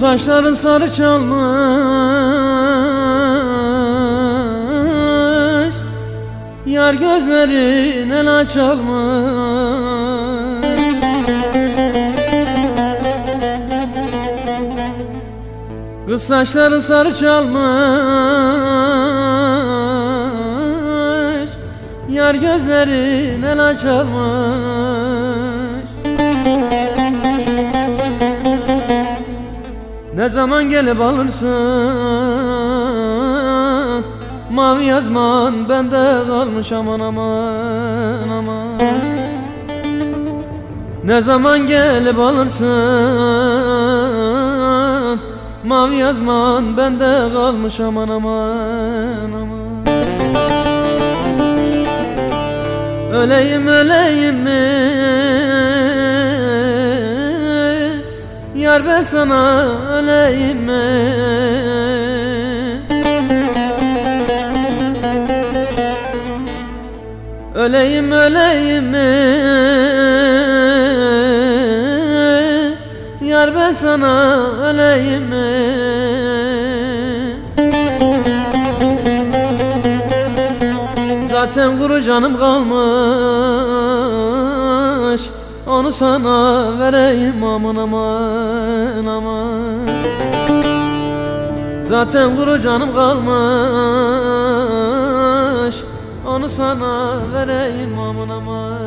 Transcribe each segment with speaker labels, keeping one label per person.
Speaker 1: Saçların sarı çalmış. Yar gözlerin el açalmış Kız saçların sarı çalmış. Yar gözlerin el açalmış Ne zaman gelip alırsın? Mavi yazman bende kalmış aman aman aman. Ne zaman gelip alırsın? Mavi yazman bende kalmış aman aman aman. Öleyim öleyim mi Yar ben sana öleyim mi? Öleyim öleyim mi? Yar ben sana öleyim mi? Zaten kuru canım kalmış Onu sana vereyim aman aman aman. Zaten kuru canım kalmış Onu sana vereyim aman aman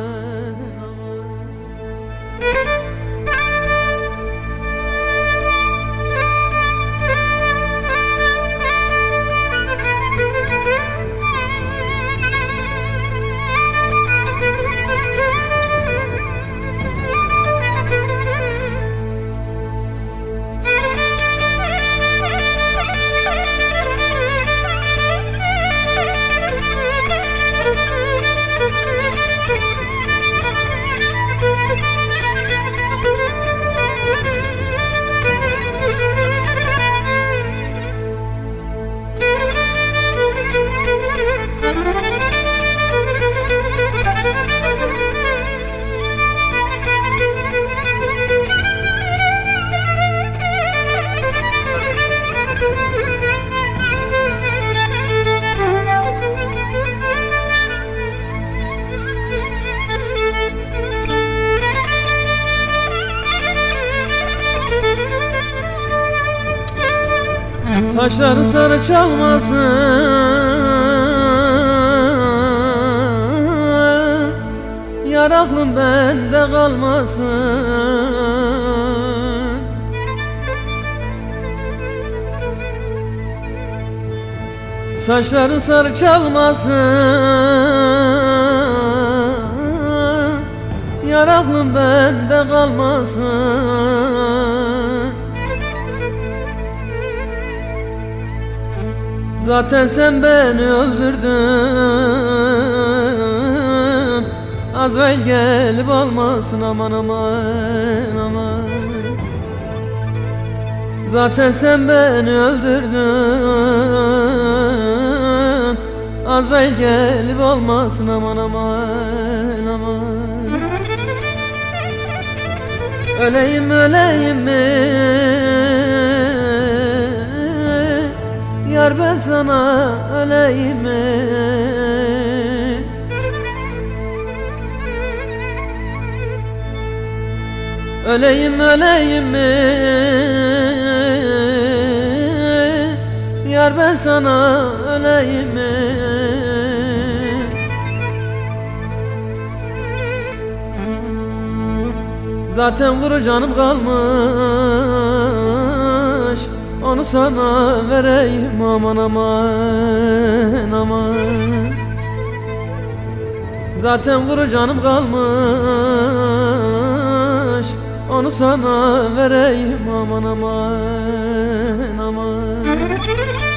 Speaker 1: Saçları sarı çalmasın. Yar aklım bende kalmasın. Saçları sarı çalmasın. Yar aklım bende kalmasın Zaten sen beni öldürdün. Azrail gelip almasın aman aman aman. Zaten sen beni öldürdün. Azrail gelip almasın aman aman aman. Öleyim öleyim mi Yar ben sana öleyim Öleyim öleyim Yar ben sana öleyim Zaten kuru canım Onu sana vereyim aman aman aman. Zaten kuru canım kalmış. Onu sana vereyim aman aman aman